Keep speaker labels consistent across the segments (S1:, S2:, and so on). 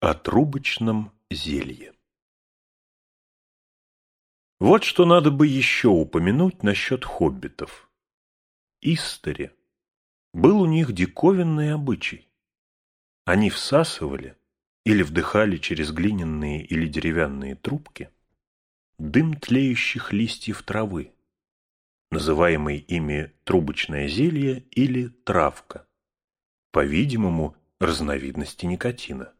S1: О трубочном зелье. Вот что надо бы еще упомянуть насчет хоббитов. Истори был у них диковинный обычай. Они всасывали или вдыхали через глиняные или деревянные трубки дым тлеющих листьев травы, называемый ими трубочное зелье или травка, по-видимому, разновидности никотина.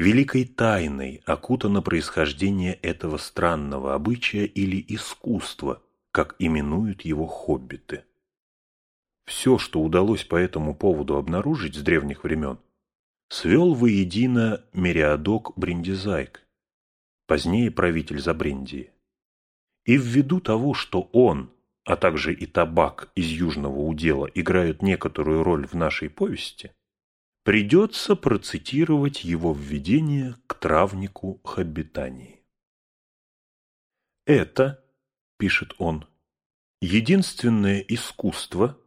S1: Великой тайной окутано происхождение этого странного обычая или искусства, как именуют его хоббиты. Все, что удалось по этому поводу обнаружить с древних времен, свел воедино Мериадок Бриндизайк, позднее правитель Забрендии. И ввиду того, что он, а также и табак из южного удела играют некоторую роль в нашей повести, придется процитировать его введение к травнику Хоббитании. «Это, — пишет он, — единственное искусство,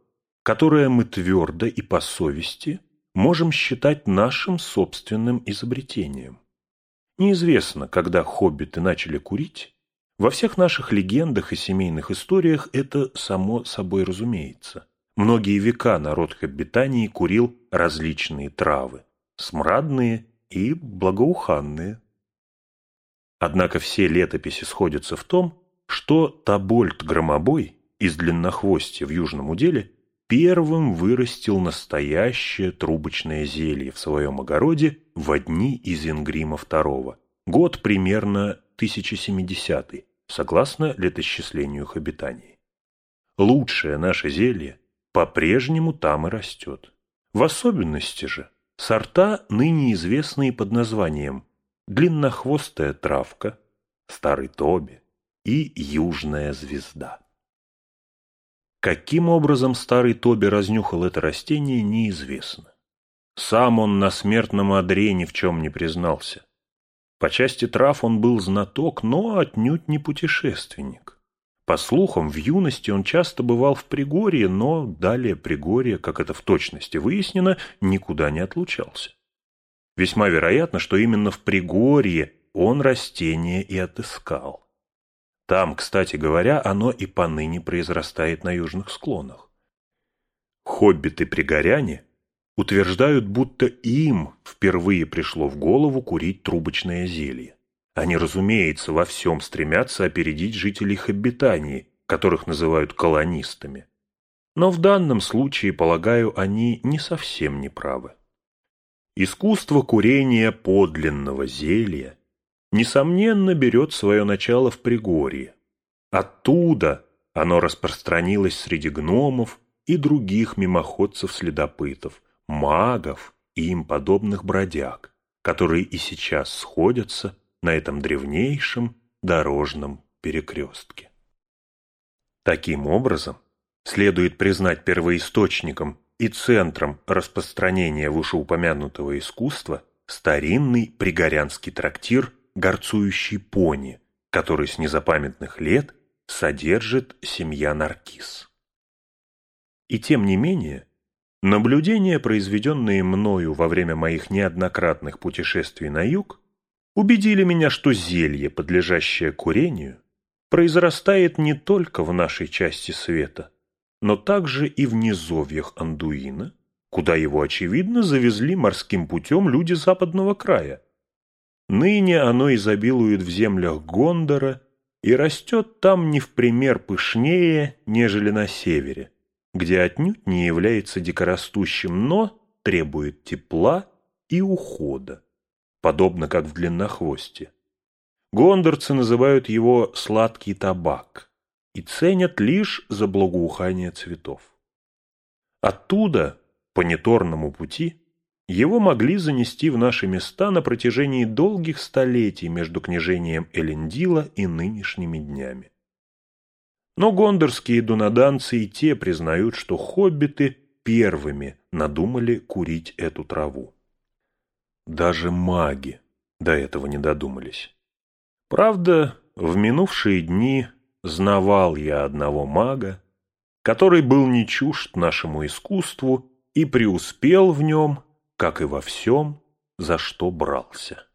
S1: которое мы твердо и по совести можем считать нашим собственным изобретением. Неизвестно, когда хоббиты начали курить. Во всех наших легендах и семейных историях это само собой разумеется. Многие века народ Хоббитании курил различные травы, смрадные и благоуханные. Однако все летописи сходятся в том, что Табольт-громобой из длиннохвостья в южном уделе первым вырастил настоящее трубочное зелье в своем огороде в дни из Ингрима II. Год примерно 1070 согласно летосчислению их обитаний. Лучшее наше зелье по-прежнему там и растет. В особенности же сорта, ныне известные под названием длиннохвостая травка, старый тоби и южная звезда. Каким образом старый Тоби разнюхал это растение, неизвестно. Сам он на смертном одре ни в чем не признался. По части трав он был знаток, но отнюдь не путешественник. По слухам, в юности он часто бывал в Пригорье, но далее Пригорье, как это в точности выяснено, никуда не отлучался. Весьма вероятно, что именно в Пригорье он растение и отыскал. Там, кстати говоря, оно и поныне произрастает на южных склонах. Хоббиты-пригоряне утверждают, будто им впервые пришло в голову курить трубочное зелье. Они, разумеется, во всем стремятся опередить жителей Хоббитании, которых называют колонистами. Но в данном случае, полагаю, они не совсем неправы. Искусство курения подлинного зелья – несомненно, берет свое начало в Пригорье. Оттуда оно распространилось среди гномов и других мимоходцев-следопытов, магов и им подобных бродяг, которые и сейчас сходятся на этом древнейшем дорожном перекрестке. Таким образом, следует признать первоисточником и центром распространения вышеупомянутого искусства старинный пригорянский трактир горцующий пони, который с незапамятных лет содержит семья Наркиз. И тем не менее, наблюдения, произведенные мною во время моих неоднократных путешествий на юг, убедили меня, что зелье, подлежащее курению, произрастает не только в нашей части света, но также и в низовьях Андуина, куда его, очевидно, завезли морским путем люди западного края, Ныне оно изобилует в землях Гондора и растет там не в пример пышнее, нежели на севере, где отнюдь не является дикорастущим, но требует тепла и ухода, подобно как в длиннохвосте. Гондорцы называют его «сладкий табак» и ценят лишь за благоухание цветов. Оттуда, по неторному пути, его могли занести в наши места на протяжении долгих столетий между княжением Элендила и нынешними днями. Но гондорские дунаданцы и те признают, что хоббиты первыми надумали курить эту траву. Даже маги до этого не додумались. Правда, в минувшие дни знавал я одного мага, который был не чужд нашему искусству и преуспел в нем как и во всем, за что брался.